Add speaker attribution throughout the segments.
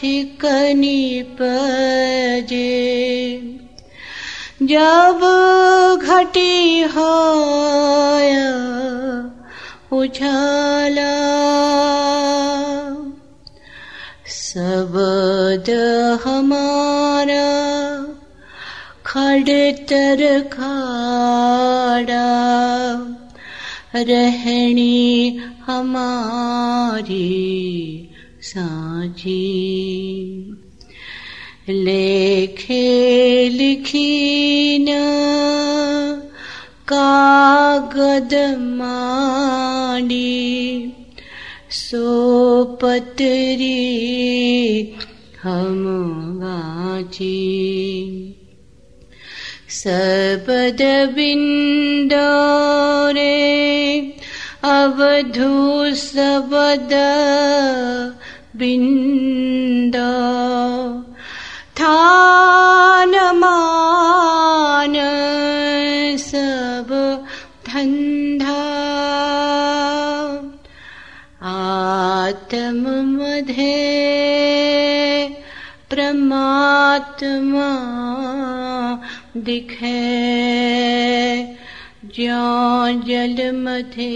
Speaker 1: साथी कनी पजे। जब घटी हो उछाला सबद हमारा खड़तर खाड़ा। रहनी हमारी साझी। लेखे लिखी कागद माड़ी सो पतरी हम गाची सबद बिंदोरे अवधु सबद बिंदो थान मान सब धंधा आत्म मधे परमात्मा दिखे। ज्यो जल मथे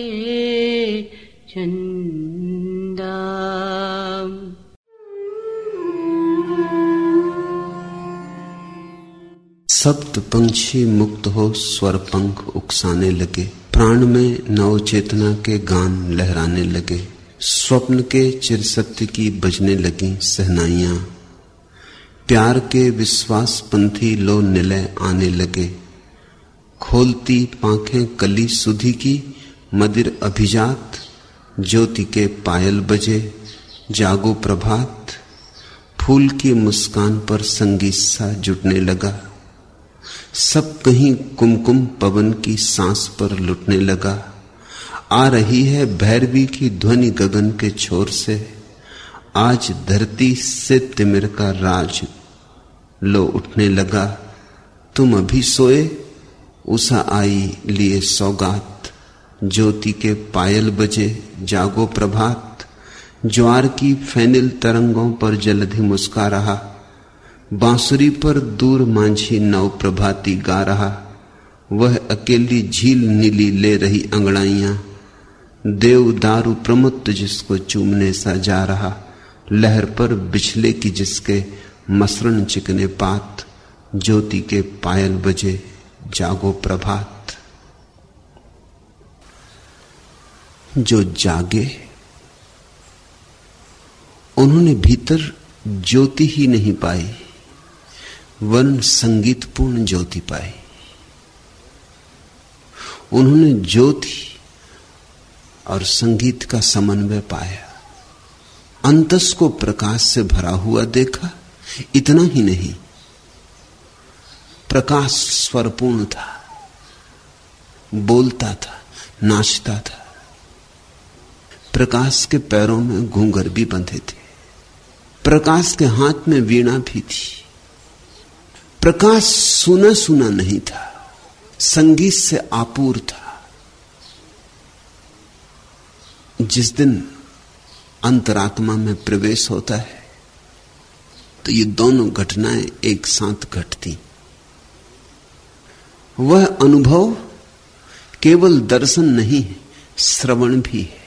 Speaker 2: सप्त पंछी मुक्त हो, स्वर पंख उकसाने लगे। प्राण में नव चेतना के गान लहराने लगे। स्वप्न के चिर सत्य की बजने लगी सहनाइया। प्यार के विश्वास पंथी लो निलय आने लगे। खोलती पाखें कली सुधी की, मदिर अभिजात ज्योति के पायल बजे, जागो प्रभात। फूल की मुस्कान पर संगीत सा जुटने लगा। सब कहीं कुमकुम पवन की सांस पर लुटने लगा। आ रही है भैरवी की ध्वनि गगन के छोर से। आज धरती से तिमिर का राज लो उठने लगा। तुम अभी सोए, उषा आई लिए सौगात। ज्योति के पायल बजे, जागो प्रभात। ज्वार की फैनिल तरंगों पर जलधि मुस्का रहा बांसुरी पर दूर मांझी नव प्रभाती गा रहा। वह अकेली झील नीली ले रही अंगड़ाइया। देव दारू प्रमुक्त जिसको चूमने सा जा रहा। लहर पर बिछले की जिसके मसरण चिकने पात। ज्योति के पायल बजे, जागो प्रभात। जो जागे, उन्होंने भीतर ज्योति ही नहीं पाई वन संगीतपूर्ण ज्योति पाई। उन्होंने ज्योति और संगीत का समन्वय पाया। अंतस को प्रकाश से भरा हुआ देखा, इतना ही नहीं, प्रकाश स्वरपूर्ण था, बोलता था, नाचता था। प्रकाश के पैरों में घूंगर भी बंधे थे। प्रकाश के हाथ में वीणा भी थी। प्रकाश सुना सुना नहीं था। संगीत से आपूर था। जिस दिन अंतरात्मा में प्रवेश होता है तो ये दोनों घटनाएँ एक साथ घटती। वह अनुभव केवल दर्शन नहीं है श्रवण भी है।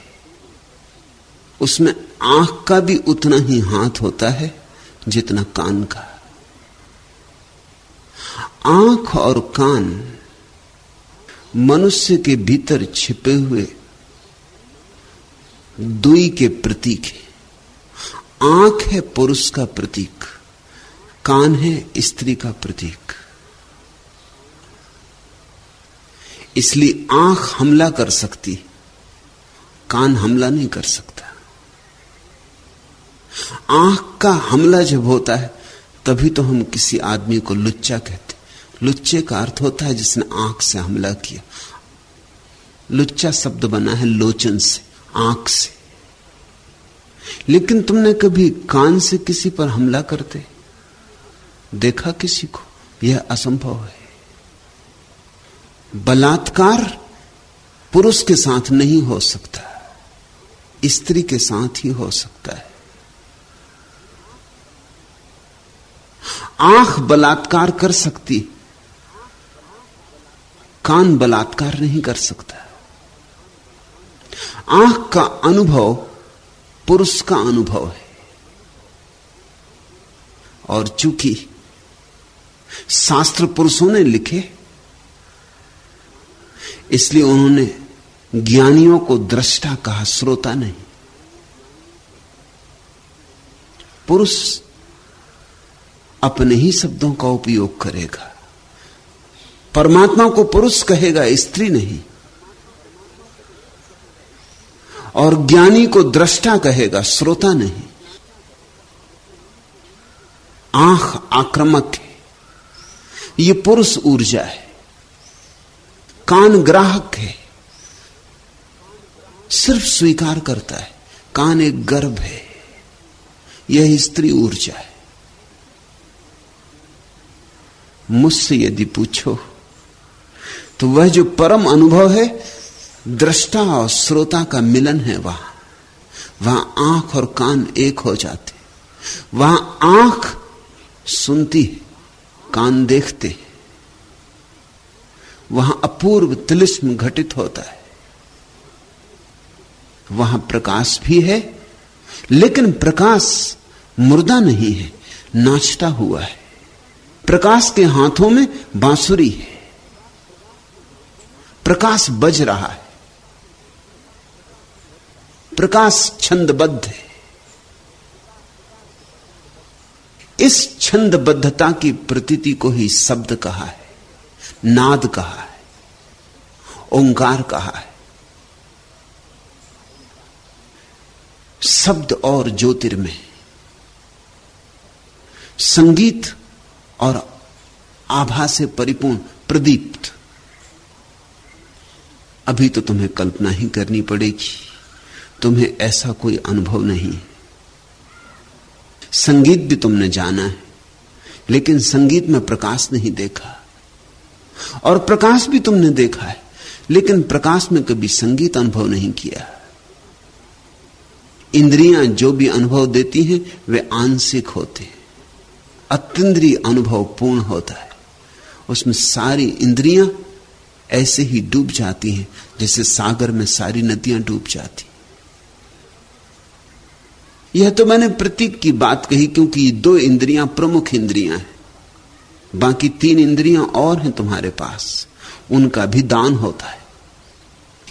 Speaker 2: उसमें आँख का भी उतना ही हाथ होता है जितना कान का। आँख और कान मनुष्य के भीतर छिपे हुए दुई के प्रतीक है। आँख है पुरुष का प्रतीक, कान है स्त्री का प्रतीक। इसलिए आँख हमला कर सकती, कान हमला नहीं कर सकता। आँख का हमला जब होता है, तभी तो हम किसी आदमी को लुच्चा कहते लुच्चे का अर्थ होता है जिसने आँख से हमला किया। लुच्चा शब्द बना है लोचन से, आँख से। लेकिन तुमने कभी कान से किसी पर हमला करते? देखा किसी को? यह असंभव है। बलात्कार पुरुष के साथ नहीं हो सकता, स्त्री के साथ ही हो सकता है। आँख बलात्कार कर सकती, कान बलात्कार नहीं कर सकता। आँख का अनुभव पुरुष का अनुभव है। और चूँकि शास्त्र पुरुषों ने लिखे, इसलिए उन्होंने ज्ञानियों को दृष्टा कहा, श्रोता नहीं। पुरुष अपने ही शब्दों का उपयोग करेगा। परमात्मा को पुरुष कहेगा, स्त्री नहीं। और ज्ञानी को दृष्टा कहेगा, श्रोता नहीं। आँख आक्रमक है। यह पुरुष ऊर्जा है। कान ग्राहक है। सिर्फ़ स्वीकार करता है। कान एक गर्भ है। यह स्त्री ऊर्जा है। मुझसे यदि पूछो तो वह जो परम अनुभव है, दृष्टा और श्रोता का मिलन है वहाँ। वहाँ आँख और कान एक हो जाते, वहाँ आँख सुनती, कान देखते। वहाँ अपूर्व तिलिस्म घटित होता है। वहाँ प्रकाश भी है, लेकिन प्रकाश मुर्दा नहीं है, नाचता हुआ है। प्रकाश के हाथों में बांसुरी है। प्रकाश बज रहा है। प्रकाश छंदबद्ध है। इस छंदबद्धता की प्रतीति को ही शब्द कहा है, नाद कहा है, ओंकार कहा है। शब्द और ज्योतिर्मय, संगीत और आभा से परिपूर्ण, प्रदीप्त। अभी तो तुम्हें कल्पना ही करनी पड़ेगी। तुम्हें ऐसा कोई अनुभव नहीं। संगीत भी तुमने जाना है, लेकिन संगीत में प्रकाश नहीं देखा। और प्रकाश भी तुमने देखा है, लेकिन प्रकाश में कभी संगीत अनुभव नहीं किया। इंद्रियाँ जो भी अनुभव देती हैं, वे आंशिक होते हैं। अत्यंद्रीय अनुभव पूर्ण होता है। उसमें सारी इंद्रियाँ ऐसे ही डूब जाती हैं, जैसे सागर में सारी नदियाँ डूब जाती। यह तो मैंने प्रतीक की बात कही, क्योंकि ये दो इंद्रियाँ प्रमुख इंद्रियाँ हैं। बाकी तीन इंद्रियाँ और हैं तुम्हारे पास। उनका भी दान होता है।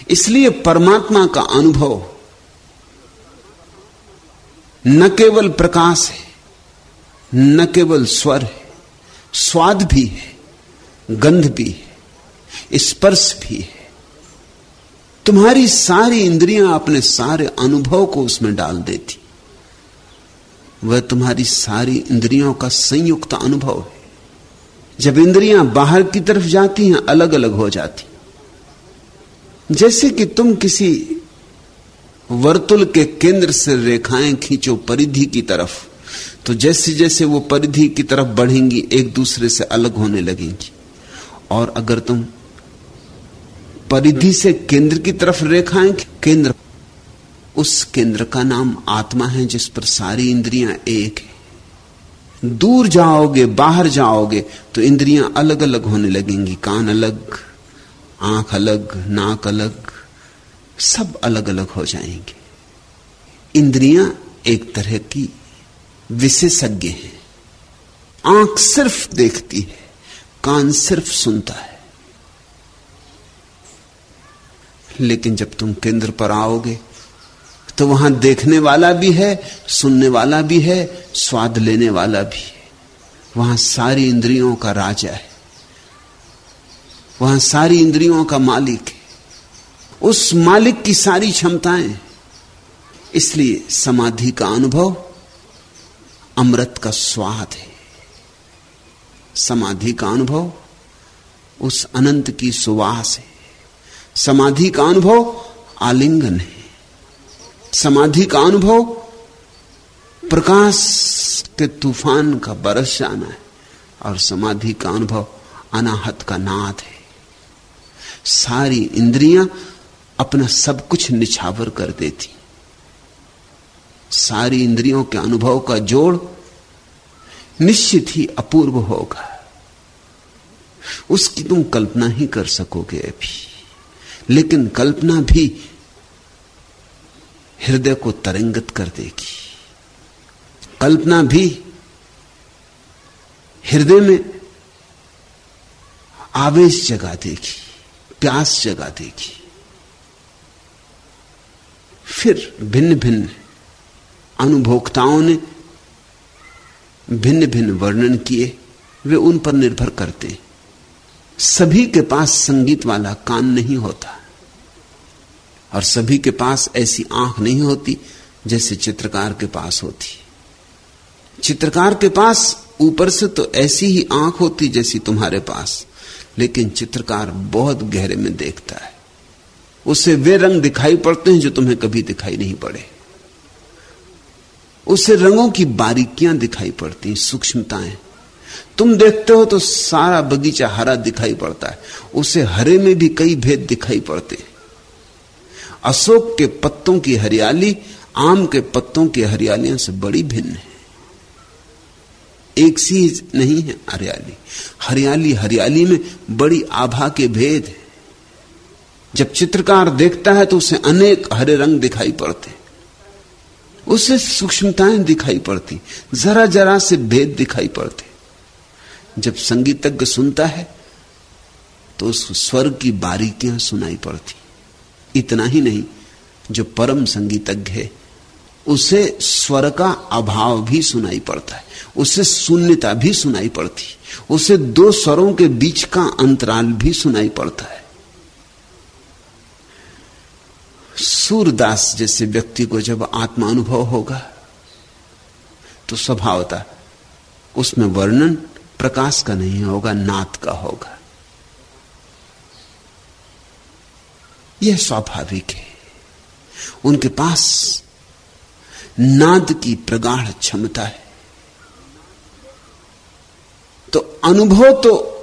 Speaker 2: इसलिए परमात्मा का अनुभव न केवल प्रकाश है न केवल स्वर है, स्वाद भी है, गंध भी है, स्पर्श भी है। तुम्हारी सारी इंद्रियाँ अपने सारे अनुभव को उसमें डाल देती। वह तुम्हारी सारी इंद्रियों का संयुक्त अनुभव है। जब इंद्रियाँ बाहर की तरफ़ जाती हैं अलग अलग हो जाती। जैसे कि तुम किसी वर्तुल के केंद्र से रेखाएँ खींचो परिधि की तरफ़। तो जैसे जैसे वो परिधि की तरफ़ बढ़ेंगी, एक दूसरे से अलग होने लगेंगी। और अगर तुम परिधि से केंद्र की तरफ़ रेखाएँ केंद्र, उस केंद्र का नाम आत्मा है, जिस पर सारी इंद्रियाँ एक है। दूर जाओगे, बाहर जाओगे तो इंद्रियाँ अलग अलग होने लगेंगी। कान अलग, आँख अलग, नाक अलग, सब अलग अलग हो जाएँगे। इंद्रियाँ एक तरह की विशेषज्ञ हैं। आँख सिर्फ़ देखती है, कान सिर्फ़ सुनता है। लेकिन जब तुम केंद्र पर आओगे तो वहाँ देखने वाला भी है, सुनने वाला भी है, स्वाद लेने वाला भी है। वहाँ सारी इंद्रियों का राजा है। वहाँ सारी इंद्रियों का मालिक है। उस मालिक की सारी क्षमताएँ इसलिए समाधि का अनुभव अमृत का स्वाद है। समाधि का अनुभव उस अनंत की सुवास है। समाधि का अनुभव आलिंगन है। समाधि का अनुभव प्रकाश के तूफ़ान का बरस जाना है और समाधि का अनुभव अनाहत का नाद है। सारी इंद्रियाँ अपना सब कुछ निछावर कर देती। सारी इंद्रियों के अनुभव का जोड़ निश्चित ही अपूर्व होगा। उसकी तुम कल्पना ही कर सकोगे अभी। लेकिन कल्पना भी हृदय को तरंगत कर देगी। कल्पना भी हृदय में आवेश जगा देगी, प्यास जगा देगी। फिर भिन्न भिन्न अनुभोक्ताओं ने भिन्न भिन्न वर्णन किए, वे उन पर निर्भर करते। सभी के पास संगीत वाला कान नहीं होता और सभी के पास ऐसी आँख नहीं होती जैसे चित्रकार के पास होती। चित्रकार के पास ऊपर से तो ऐसी ही आँख होती जैसी तुम्हारे पास, लेकिन चित्रकार बहुत गहरे में देखता है। उसे वे रंग दिखाई पड़ते हैं जो तुम्हें कभी दिखाई नहीं पड़े। उसे रंगों की बारीकियाँ दिखाई पड़ती सूक्ष्मताएँ। तुम देखते हो तो सारा बगीचा हरा दिखाई पड़ता है। उसे हरे में भी कई भेद दिखाई पड़ते अशोक के पत्तों की हरियाली, आम के पत्तों की हरियालियों से बड़ी भिन्न है। एक सी नहीं है हरियाली। हरियाली हरियाली में बड़ी आभा के भेद है। जब चित्रकार देखता है तो उसे अनेक हरे रंग दिखाई पड़ते उसे सूक्ष्मताएँ दिखाई पड़ती, जरा जरा से भेद दिखाई पड़ते। जब संगीतज्ञ सुनता है तो उस स्वर की बारीकियाँ सुनाई पड़ती। इतना ही नहीं, जो परम संगीतज्ञ है, उसे स्वर का अभाव भी सुनाई पड़ता है, उसे शून्यता भी सुनाई पड़ती, उसे दो स्वरों के बीच का अंतराल भी सुनाई पड़ता है। सूरदास जैसे व्यक्ति को जब आत्मा अनुभव होगा तो स्वभावता उसमें वर्णन प्रकाश का नहीं होगा नात का होगा। यह स्वाभाविक है। उनके पास नाद की प्रगाढ़ क्षमता है। तो अनुभव तो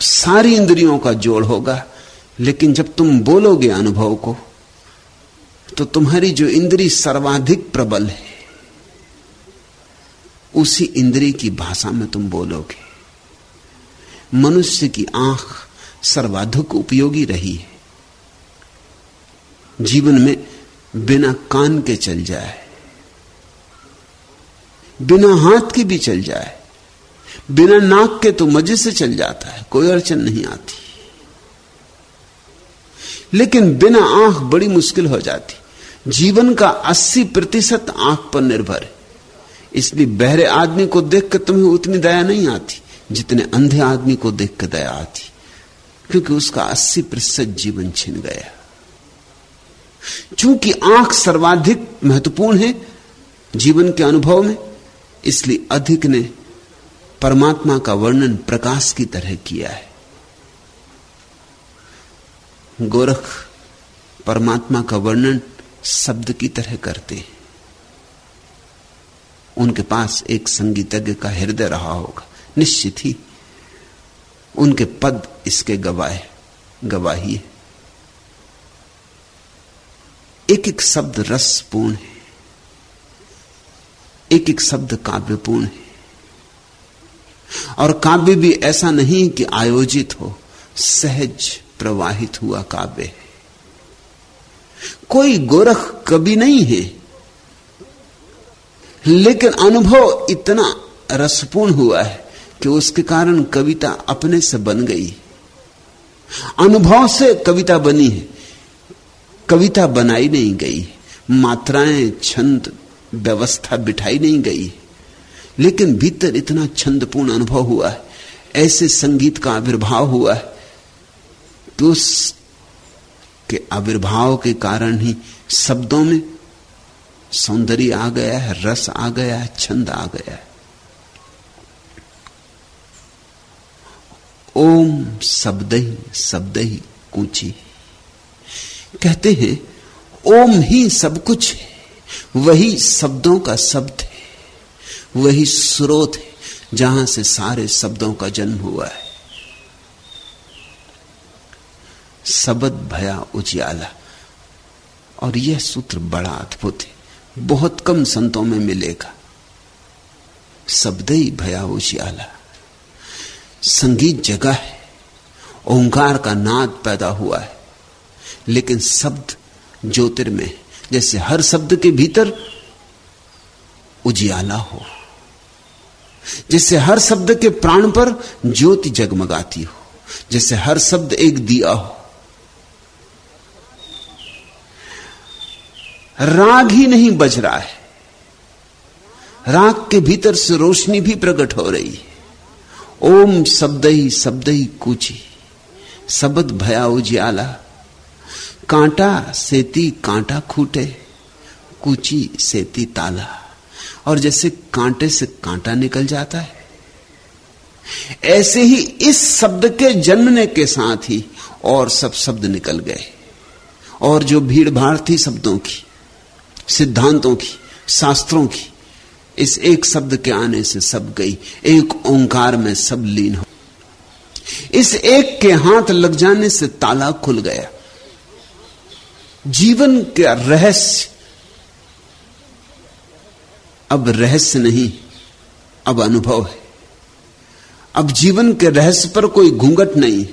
Speaker 2: सारी इंद्रियों का जोड़ होगा, लेकिन जब तुम बोलोगे अनुभव को तो तुम्हारी जो इंद्री सर्वाधिक प्रबल है, उसी इंद्री की भाषा में तुम बोलोगे। मनुष्य की आँख सर्वाधिक उपयोगी रही है। जीवन में बिना कान के चल जाए, बिना हाथ के भी चल जाए, बिना नाक के तो मज़े से चल जाता है, कोई अड़चन नहीं आती। लेकिन बिना आँख बड़ी मुश्किल हो जाती। जीवन का 80 प्रतिशत आँख पर निर्भर है। इसलिए बहरे आदमी को देखकर तुम्हें उतनी दया नहीं आती, जितने अंधे आदमी को देखकर दया आती। क्योंकि उसका 80 प्रतिशत जीवन छिन गया। चूँकि आँख सर्वाधिक महत्वपूर्ण है जीवन के अनुभव में, इसलिए अधिक ने परमात्मा का वर्णन प्रकाश की तरह किया है। गोरख परमात्मा का वर्णन शब्द की तरह करते हैं। उनके पास एक संगीतज्ञ का हृदय रहा होगा। निश्चित ही उनके पद इसके गवाह, गवाही है। एक एक शब्द रसपूर्ण है। एक एक शब्द काव्यपूर्ण है। और काव्य भी ऐसा नहीं कि आयोजित हो, सहज प्रवाहित हुआ काव्य है। कोई गोरख कवि नहीं है, लेकिन अनुभव इतना रसपूर्ण हुआ है कि उसके कारण कविता अपने से बन गई अनुभव से कविता बनी है, कविता बनाई नहीं गई मात्राएँ छंद व्यवस्था बिठाई नहीं गई लेकिन भीतर इतना छंदपूर्ण अनुभव हुआ है, ऐसे संगीत का आविर्भाव हुआ है उस के आविर्भाव के कारण ही शब्दों में सौंदर्य आ गया है, रस आ गया है, छंद आ गया है। ओम शब्द ही शब्द ही कूची। कहते हैं, ओम ही सब कुछ है, वही शब्दों का शब्द है, वही स्रोत है, जहाँ से सारे शब्दों का जन्म हुआ है। शब्द भया उजियाला। और यह सूत्र बड़ा अद्भुत है, बहुत कम संतों में मिलेगा। शब्द ही भया उजियाला। संगीत जगह है, ओंकार का नाद पैदा हुआ है, लेकिन शब्द ज्योतिर्मय जैसे हर शब्द के भीतर उजियाला हो, जैसे हर शब्द के प्राण पर ज्योति जगमगाती हो, जैसे हर शब्द एक दिया हो। राग ही नहीं बज रहा है। राग के भीतर से रोशनी भी प्रकट हो रही है। ओम शब्द ही शब्द ही कूची, शब्द भया उजियाला। कांटा सेती कांटा खूटे, कूची सेती ताला। और जैसे कांटे से कांटा निकल जाता है। ऐसे ही इस शब्द के जन्मने के साथ ही और सब शब्द निकल गए। और जो भीड़ भाड़ थी शब्दों की सिद्धांतों की, शास्त्रों की, इस एक शब्द के आने से सब गई, एक ओंकार में सब लीन हो। इस एक के हाथ लग जाने से ताला खुल गया। जीवन का रहस्य, अब रहस्य नहीं, अब अनुभव है। अब जीवन के रहस्य पर कोई घूंघट नहीं,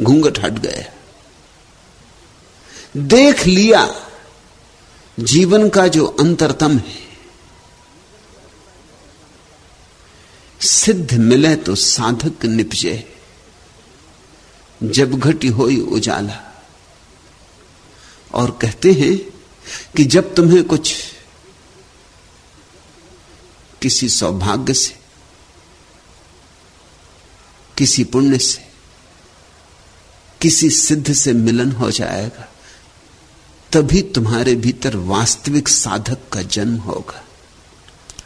Speaker 2: घूंघट हट गया। देख लिया जीवन का जो अंतरतम है, सिद्ध मिले तो साधक निपजे। जब घटी होई उजाला। और कहते हैं कि जब तुम्हें कुछ किसी सौभाग्य से, किसी पुण्य से, किसी सिद्ध से मिलन हो जाएगा तभी तुम्हारे भीतर वास्तविक साधक का जन्म होगा।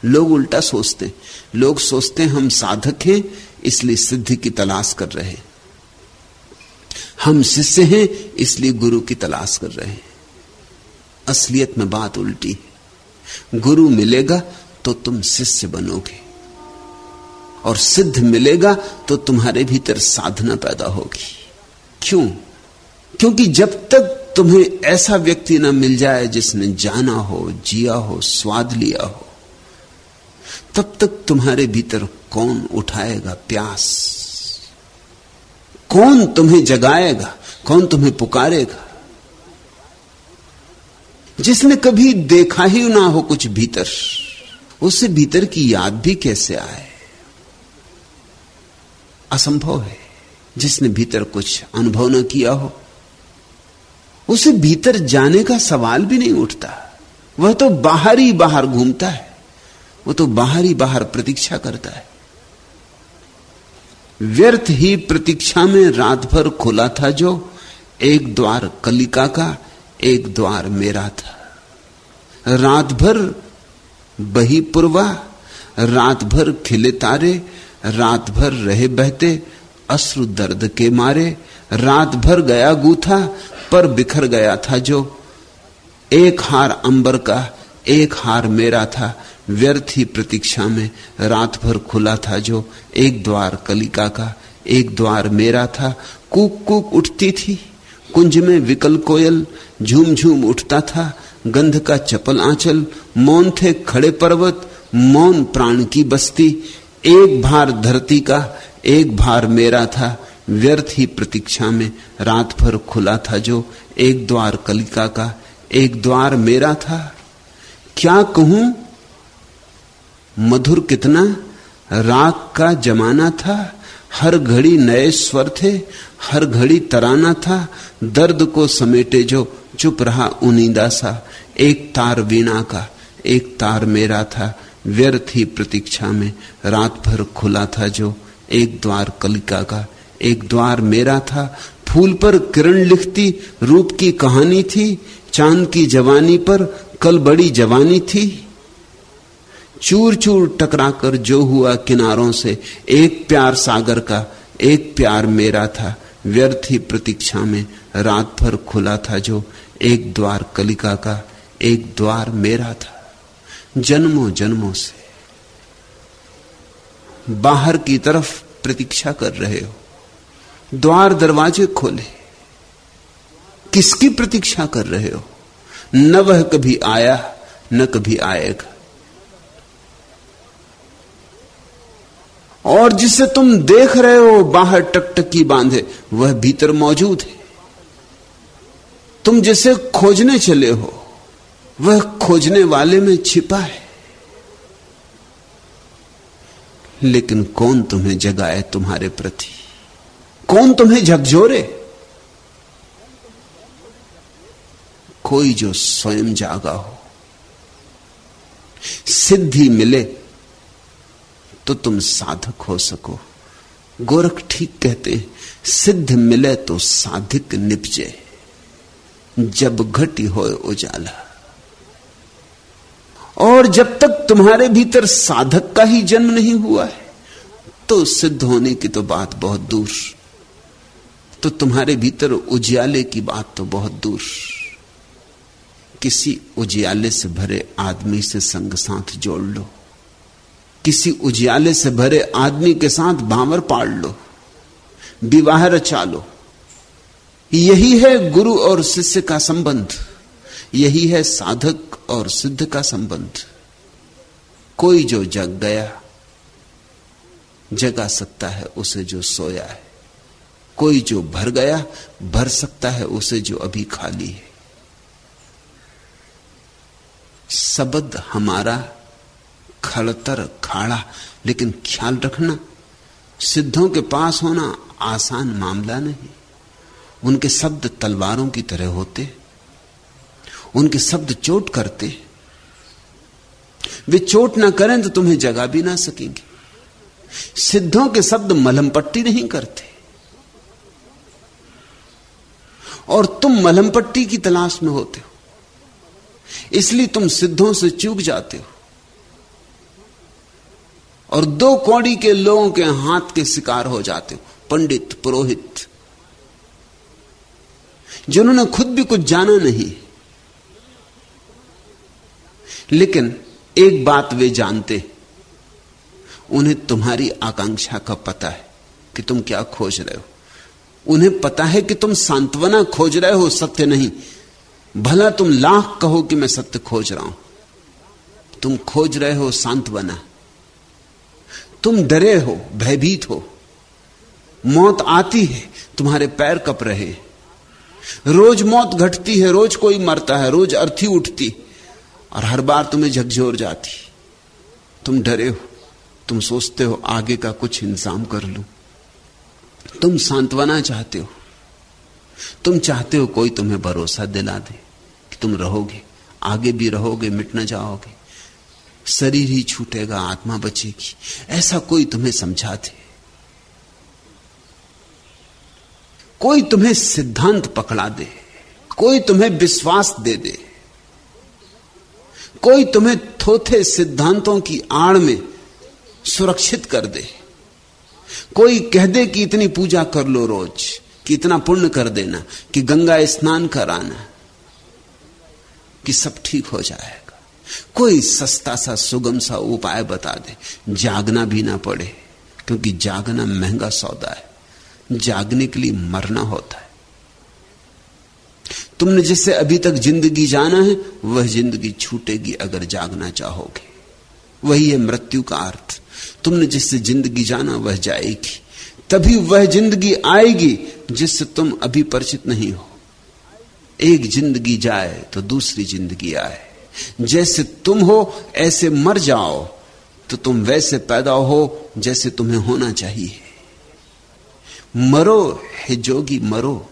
Speaker 2: लोग उल्टा सोचते लोग सोचते हम साधक हैं, इसलिए सिद्धि की तलाश कर रहे हैं। हम शिष्य हैं, इसलिए गुरु की तलाश कर रहे हैं। असलियत में बात उल्टी है। गुरु मिलेगा तो तुम शिष्य बनोगे। और सिद्ध मिलेगा तो तुम्हारे भीतर साधना पैदा होगी। क्यों? क्योंकि जब तक तुम्हें ऐसा व्यक्ति ना मिल जाए जिसने जाना हो, जिया हो, स्वाद लिया हो। तब तक तुम्हारे भीतर कौन उठाएगा प्यास? कौन तुम्हें जगाएगा? कौन तुम्हें पुकारेगा? जिसने कभी देखा ही ना हो कुछ भीतर उससे भीतर की याद भी कैसे आए? असंभव है जिसने भीतर कुछ अनुभव ना किया हो। उसे भीतर जाने का सवाल भी नहीं उठता। वह तो बाहर ही बाहर घूमता है। वो तो बाहर ही बाहर प्रतीक्षा करता है। व्यर्थ ही प्रतीक्षा में रात भर खुला था जो, एक द्वार कलिका का, एक द्वार मेरा था। रात भर बही पुरवा, रात भर खिले तारे, रात भर रहे बहते, अश्रु दर्द के मारे, रात भर गया गूथा पर बिखर गया था जो एक हार अंबर का, एक हार मेरा था। व्यर्थ ही प्रतीक्षा में रात भर खुला था जो एक द्वार कलिका का, एक द्वार मेरा था। कूक कूक उठती थी, कुंज में विकल कोयल, झूम झूम उठता था। गंध का चपल आंचल, मौन थे खड़े पर्वत, मौन प्राण की बस्ती। एक भार धरती का, एक भार मेरा था। व्यर्थ ही प्रतीक्षा में रात भर खुला था जो एक द्वार कलिका का, एक द्वार मेरा था। क्या कहूँ? मधुर कितना? राग का जमाना था। हर घड़ी नए स्वर थे, हर घड़ी तराना था। दर्द को समेटे जो चुप रहा उनीदा सा, एक तार वीणा का, एक तार मेरा था। व्यर्थ ही प्रतीक्षा में रात भर खुला था जो एक द्वार कलिका का एक द्वार मेरा था। फूल पर किरण लिखती, रूप की कहानी थी। चाँद की जवानी पर कल बड़ी जवानी थी। चूर चूर टकराकर जो हुआ किनारों से, एक प्यार सागर का, एक प्यार मेरा था। व्यर्थ ही प्रतीक्षा में रात भर खुला था जो, एक द्वार कलिका का, एक द्वार मेरा था। जन्मों जन्मों से। बाहर की तरफ़ प्रतीक्षा कर रहे हो। द्वार दरवाजे खोले। किसकी प्रतीक्षा कर रहे हो? न वह कभी आया, न कभी आएगा। और जिसे तुम देख रहे हो, बाहर टकटकी बांधे, वह भीतर मौजूद है। तुम जिसे खोजने चले हो, वह खोजने वाले में छिपा है। लेकिन कौन तुम्हें जगाए तुम्हारे प्रति? कौन तुम्हें झकझोरे? कोई जो स्वयं जागा हो, सिद्धि मिले तो तुम साधक हो सको। गोरख ठीक कहते हैं, सिद्ध मिले तो साधिक निपजे, जब घटी हो उजाला। और जब तक तुम्हारे भीतर साधक का ही जन्म नहीं हुआ है तो सिद्ध होने की तो बात बहुत दूर। तो तुम्हारे भीतर उजियाले की बात तो बहुत दूर। किसी उजियाले से भरे आदमी से संग साथ जोड़ लो। किसी उजियाले से भरे आदमी के साथ भावर पाड़ लो। विवाह रचा लो। यही है गुरु और शिष्य का संबंध। यही है साधक और सिद्ध का संबंध। कोई जो जग गया, जगा सकता है उसे जो सोया है। कोई जो भर गया, भर सकता है उसे जो अभी खाली है। शब्द हमारा खड़तर खाड़ा, लेकिन ख्याल रखना, सिद्धों के पास होना आसान मामला नहीं। उनके शब्द तलवारों की तरह होते, उनके शब्द चोट करते। वे चोट ना करें तो तुम्हें जगा भी ना सकेंगे। सिद्धों के शब्द मलहम पट्टी नहीं करते। और तुम मलहम पट्टी की तलाश में होते हो। इसलिए तुम सिद्धों से चूक जाते हो। और दो कौड़ी के लोगों के हाथ के शिकार हो जाते हो, पंडित, पुरोहित। जिन्होंने खुद भी कुछ जाना नहीं। लेकिन एक बात वे जानते उन्हें तुम्हारी आकांक्षा का पता है कि तुम क्या खोज रहे हो। उन्हें पता है कि तुम सांत्वना खोज रहे हो, सत्य नहीं। भला तुम लाख कहो कि मैं सत्य खोज रहा हूँ। तुम खोज रहे हो सांत्वना। तुम डरे हो, भयभीत हो। मौत आती है, तुम्हारे पैर कप रहे। रोज मौत घटती है, रोज कोई मरता है, रोज अर्थी उठती। और हर बार तुम्हें झकझोर जाती। तुम डरे हो, तुम सोचते हो आगे का कुछ इंतज़ाम कर लू। तुम सांत्वना चाहते हो। तुम चाहते हो कोई तुम्हें भरोसा दिला दे कि तुम रहोगे, आगे भी रहोगे, मिट न जाओगे। शरीर ही छूटेगा, आत्मा बचेगी। ऐसा कोई तुम्हें समझा दे। कोई तुम्हें सिद्धांत पकड़ा दे। कोई तुम्हें विश्वास दे दे। कोई तुम्हें थोथे सिद्धांतों की आड़ में सुरक्षित कर दे। कोई कह दे कि इतनी पूजा कर लो रोज, कि इतना पुण्य कर देना, कि गंगा स्नान कराना, कि सब ठीक हो जाएगा। कोई सस्ता सा, सुगम सा उपाय बता दे। जागना भी ना पड़े, क्योंकि जागना महँगा सौदा है। जागने के लिए मरना होता है। तुमने जिससे अभी तक ज़िंदगी जाना है, वह ज़िंदगी छूटेगी अगर जागना चाहोगे। वही है मृत्यु का अर्थ। तुमने जिससे ज़िंदगी जाना, वह जाएगी। तभी वह ज़िंदगी आएगी जिससे तुम अभी परिचित नहीं हो। एक ज़िंदगी जाए तो दूसरी ज़िंदगी आए। जैसे तुम हो, ऐसे मर जाओ तो तुम वैसे पैदा हो जैसे तुम्हें होना चाहिए। मरो हे जोगी, मरो।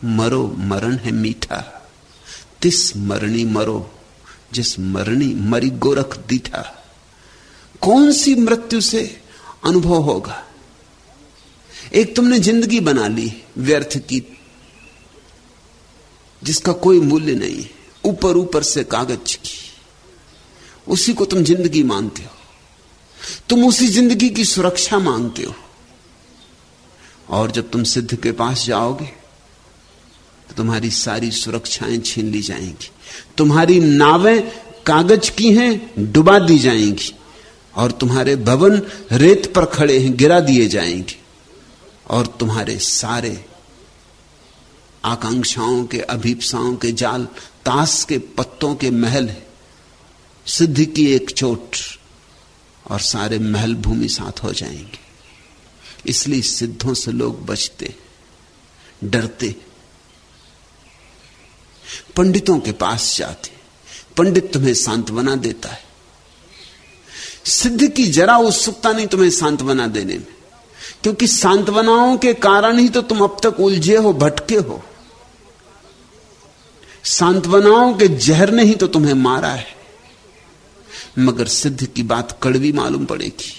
Speaker 2: मरो मरण है मीठा। तिस मरणी मरो, जिस मरणी मरी गोरख दीठा। कौन सी मृत्यु से अनुभव होगा? एक तुमने ज़िंदगी बना ली व्यर्थ की, जिसका कोई मूल्य नहीं है ऊपर ऊपर से कागज़ की। उसी को तुम ज़िंदगी मानते हो। तुम उसी ज़िंदगी की सुरक्षा मांगते हो। और जब तुम सिद्ध के पास जाओगे तो तुम्हारी सारी सुरक्षाएँ छीन ली जाएँगी। तुम्हारी नावें कागज़ की हैं, डुबा दी जाएँगी। और तुम्हारे भवन रेत पर खड़े हैं, गिरा दिए जाएँगे। और तुम्हारे सारे आकांक्षाओं के, अभीपसाओं के जाल, ताश के पत्तों के महल है। सिद्धि की एक चोट और सारे महल भूमि साथ हो जाएँगे। इसलिए सिद्धों से लोग बचते, डरते। पंडितों के पास जाते, पंडित तुम्हें सांत्वना देता है। सिद्ध की जरा उत्सुकता नहीं तुम्हें सांत्वना देने में। क्योंकि सांत्वनाओं के कारण ही तो तुम अब तक उलझे हो, भटके हो। सांत्वनाओं के जहर ने ही तो तुम्हें मारा है। मगर सिद्ध की बात कड़वी मालूम पड़ेगी।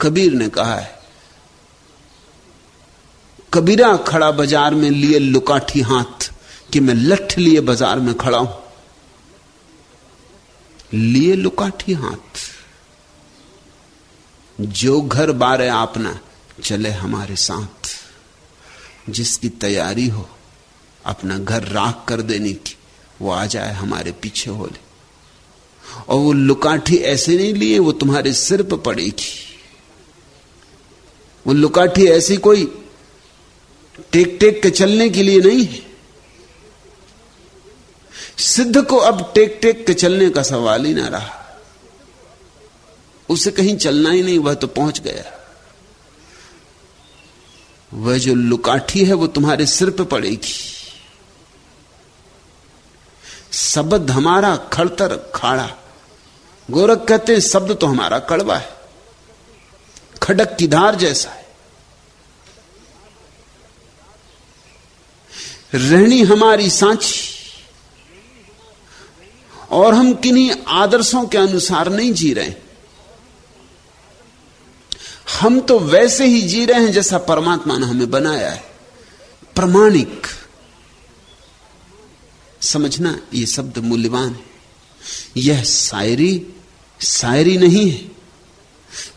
Speaker 2: कबीर ने कहा है, कबीरा खड़ा बाज़ार में लिए लुकाठी हाथ कि मैं लठ लिए बाज़ार में खड़ा हूँ। लिए लुकाठी हाथ। जो घर बारे आपना, चले हमारे साथ। जिसकी तैयारी हो, अपना घर राख कर देने की वो आ जाए हमारे पीछे हो ले और वो लुकाठी ऐसे नहीं लिए, वो तुम्हारे सिर पर पड़ेगी। वो लुकाठी ऐसी कोई टेक टेक के चलने के लिए नहीं है। सिद्ध को अब टेक टेक के चलने का सवाल ही ना रहा। उसे कहीं चलना ही नहीं, वह तो पहुँच गया। वह जो लुकाठी है, वो तुम्हारे सिर पे पड़ेगी। शब्द हमारा खड़तर खाड़ा। गोरख कहते हैं, शब्द तो हमारा कड़वा है। खडक की धार जैसा है। रहनी हमारी सांची। और हम किन्हीं आदर्शों के अनुसार नहीं जी रहे हम तो वैसे ही जी रहे हैं जैसा परमात्मा ने हमें बनाया है। प्रमाणिक। समझना यह शब्द मूल्यवान है। यह शायरी शायरी नहीं है।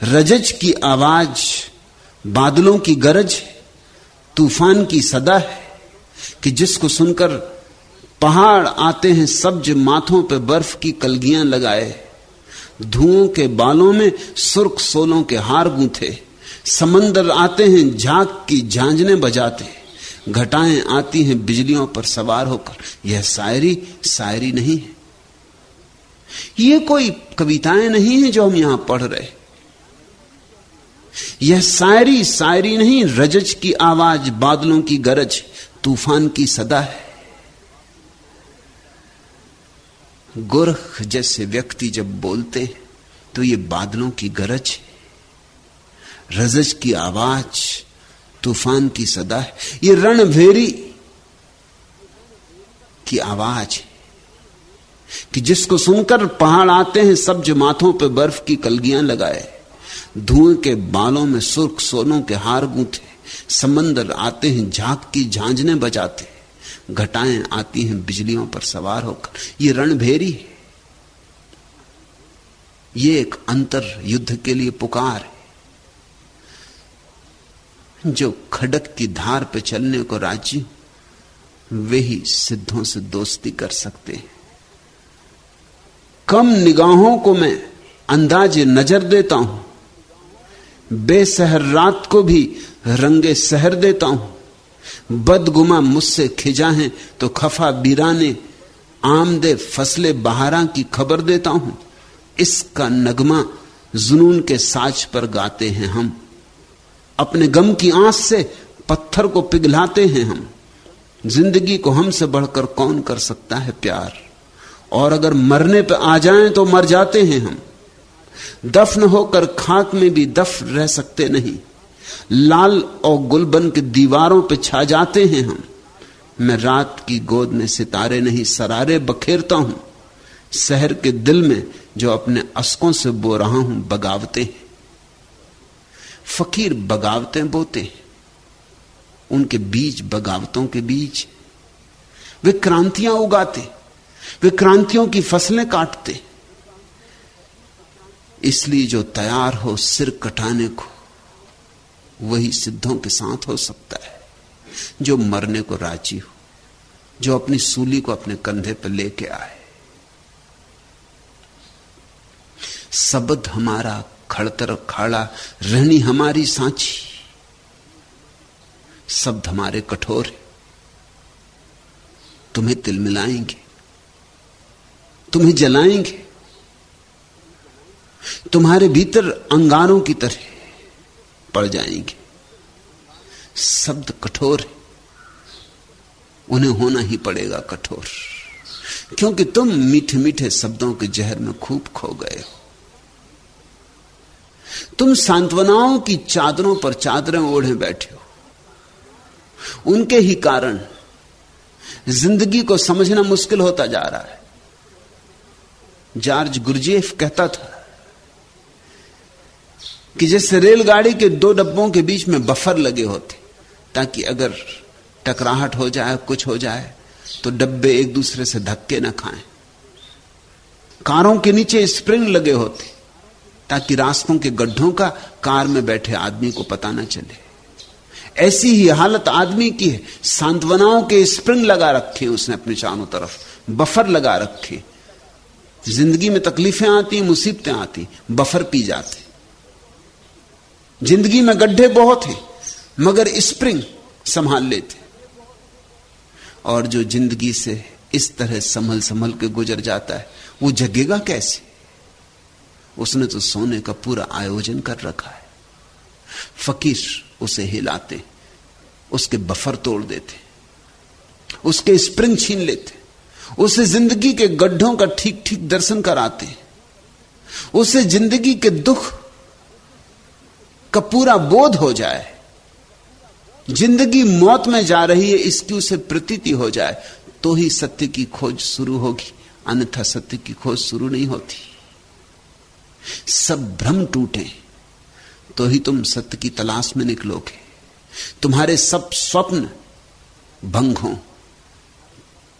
Speaker 2: रजज की आवाज़, बादलों की गरज तूफ़ान की सदा है कि जिसको सुनकर पहाड़ आते हैं, सब्ज माथों पे बर्फ़ की कलगियाँ लगाए। धुओं के बालों में सुर्ख सोलों के हार गूंथे। समंदर आते हैं झाक की झांझने बजाते। घटाएँ आती हैं, बिजलियों पर सवार होकर। यह शायरी शायरी नहीं है। ये कोई कविताएँ नहीं है जो हम यहाँ पढ़ रहे। यह शायरी शायरी नहीं, रजज की आवाज़, बादलों की गरज, तूफ़ान की सदा है। गोरख जैसे व्यक्ति जब बोलते तो ये बादलों की गरज है। रजज की आवाज़, तूफ़ान की सदा है। ये रणभेरी की आवाज़ है कि जिसको सुनकर पहाड़ आते हैं सब्ज माथों पे बर्फ़ की कलगियाँ लगाए। धुएँ के बालों में सुर्ख सोनों के हार गूंथे। समंदर आते हैं झाक की झांझने बजाते। घटाएँ आती हैं, बिजलियों पर सवार होकर। ये रणभेरी है। ये एक अंतर युद्ध के लिए पुकार है। जो खडक की धार पर चलने को राज़ी वे ही सिद्धों से दोस्ती कर सकते हैं। कम निगाहों को मैं अंदाज नज़र देता हूँ। बेसहर रात को भी रंगे सहर देता हूँ। बदगुमा मुझसे खिजा है तो खफा बीराने, आमदे फसले बहारा की खबर देता हूँ। इसका नगमा जुनून के साज पर गाते हैं हम। अपने गम की आँच से पत्थर को पिघलाते हैं हम। ज़िंदगी को हमसे बढ़कर कौन कर सकता है प्यार? और अगर मरने पर आ जाएँ तो मर जाते हैं हम। दफन होकर खाक में भी दफ रह सकते नहीं। लाल और गुलबन के दीवारों पे छा जाते हैं हम। मैं रात की गोद में सितारे नहीं, सरारे बखेरता हूँ। शहर के दिल में जो अपने अस्कों से बो रहा हूँ, बगावते हैं। फकीर बगावतें बोते हैं। उनके बीज बगावतों के बीज। वे क्रांतियाँ उगाते, वे क्रांतियों की फ़सलें काटते। इसलिए जो तैयार हो, सिर कटाने को वही सिद्धों के साथ हो सकता है। जो मरने को राज़ी हो, जो अपनी सूली को अपने कंधे पर लेके आए। शब्द हमारा खड़तर खाड़ा, रहनी हमारी सांची। शब्द हमारे कठोर है। तुम्हें तिल मिलाएँगे, तुम्हें जलाएँगे। तुम्हारे भीतर अंगारों की तरह पड़ जाएँगे। शब्द कठोर है। उन्हें होना ही पड़ेगा कठोर। क्योंकि तुम मीठे मीठे शब्दों के जहर में खूब खो गए हो। तुम सांत्वनाओं की चादरों पर चादरें ओढ़े बैठे हो। उनके ही कारण ज़िंदगी को समझना मुश्किल होता जा रहा है। जॉर्ज गुरजेफ कहता था कि जैसे रेलगाड़ी के दो डब्बों के बीच में बफर लगे होते, ताकि अगर टकराहट हो जाए, कुछ हो जाए तो डब्बे एक दूसरे से धक्के न खाएँ। कारों के नीचे स्प्रिंग लगे होते, ताकि रास्तों के गड्ढों का कार में बैठे आदमी को पता न चले। ऐसी ही हालत आदमी की है। सांत्वनाओं के स्प्रिंग लगा रखे उसने अपने चारों तरफ़। बफर लगा रखे ज़िंदगी में तकलीफें आती, मुसीबतें आती, बफर पी जाते। ज़िंदगी में गड्ढे बहुत हैं, मगर स्प्रिंग संभाल लेते और जो ज़िंदगी से इस तरह संभल संभल के गुजर जाता है, वो जगेगा कैसे? उसने तो सोने का पूरा आयोजन कर रखा है। फकीर उसे हिलाते, उसके बफर तोड़ देते, उसके स्प्रिंग छीन लेते, उसे ज़िंदगी के गड्ढों का ठीक ठीक दर्शन कराते, उसे ज़िंदगी के दुख का पूरा बोध हो जाए। ज़िंदगी मौत में जा रही है, इसकी उसे प्रतीति हो जाए तो ही सत्य की खोज शुरू होगी। अन्यथा सत्य की खोज शुरू नहीं होती। सब भ्रम टूटे तो ही तुम सत्य की तलाश में निकलोगे। तुम्हारे सब स्वप्न भंग हो,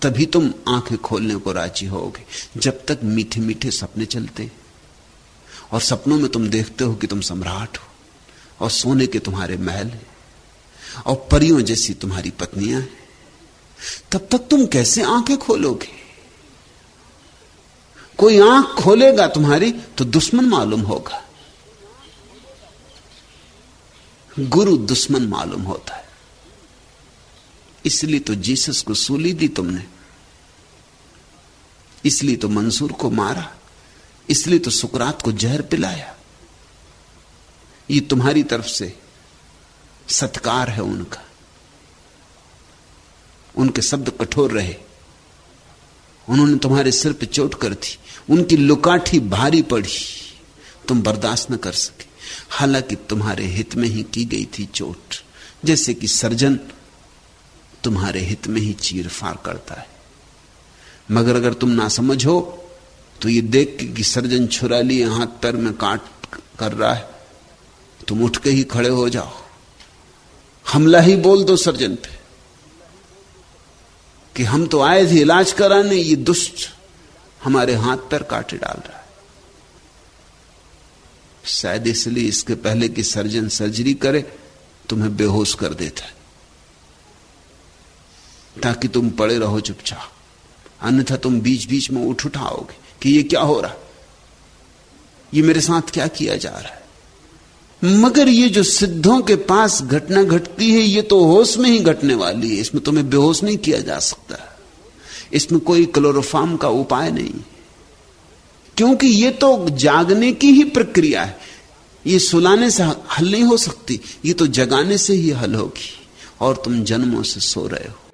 Speaker 2: तभी तुम आँखें खोलने को राज़ी होगे। जब तक मीठे मीठे सपने चलते और सपनों में तुम देखते हो कि तुम सम्राट हो। और सोने के तुम्हारे महल हैं, और परियों जैसी तुम्हारी पत्नियाँ हैं। तब तक तुम कैसे आँखें खोलोगे? कोई आँख खोलेगा तुम्हारी तो दुश्मन मालूम होगा। गुरु दुश्मन मालूम होता है। इसलिए तो जीसस को सूली दी तुमने। इसलिए तो मंसूर को मारा। इसलिए तो सुकरात को जहर पिलाया। ये तुम्हारी तरफ़ से सत्कार है उनका। उनके शब्द कठोर रहे। उन्होंने तुम्हारे सिर पर चोट कर दी। उनकी लुकाठी भारी पड़ी। तुम बर्दाश्त न कर सके। हालाँकि तुम्हारे हित में ही की गई थी चोट। जैसे कि सर्जन तुम्हारे हित में ही चीर फार करता है। मगर अगर तुम ना समझो तो ये देख के कि सर्जन छुरा लिए हाथ पैर में काट कर रहा है। तुम उठ के ही खड़े हो जाओ। हमला ही बोल दो सर्जन पे कि हम तो आए थे इलाज कराने, ये दुष्ट हमारे हाथ पर काटे डाल रहा है। शायद इसलिए इसके पहले कि सर्जन सर्जरी करे, तुम्हें बेहोश कर देता है। ताकि तुम पड़े रहो चुपचाप। अन्यथा तुम बीच बीच में उठ उठाओगे कि ये क्या हो रहा? ये मेरे साथ क्या किया जा रहा है? मगर ये जो सिद्धों के पास घटना घटती है, ये तो होश में ही घटने वाली है। इसमें तुम्हें बेहोश नहीं किया जा सकता। इसमें कोई क्लोरोफार्म का उपाय नहीं। क्योंकि ये तो जागने की ही प्रक्रिया है। ये सुलाने से हल नहीं हो सकती, ये तो जगाने से ही हल होगी। और तुम जन्मों से सो रहे हो।